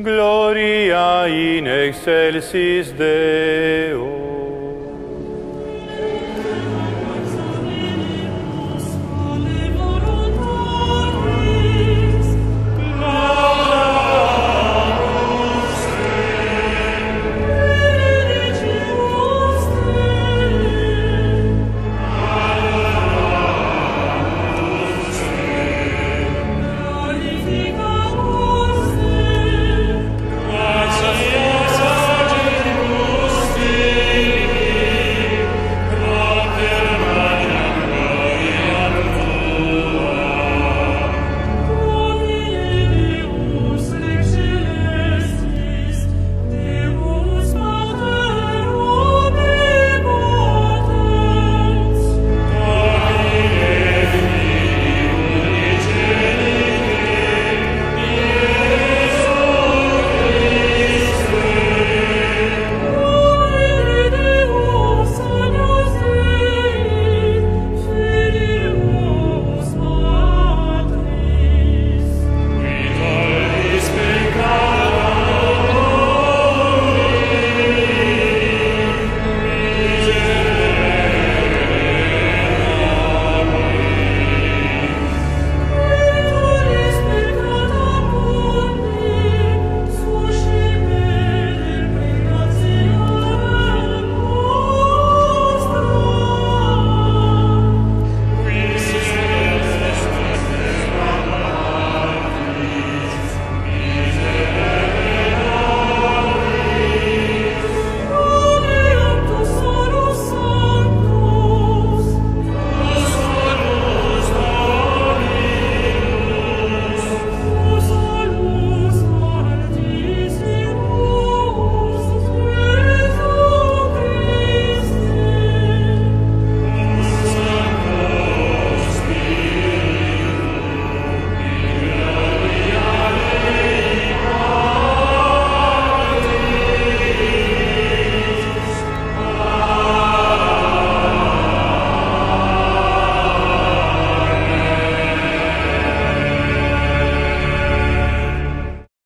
Gloria in excelsis Deo.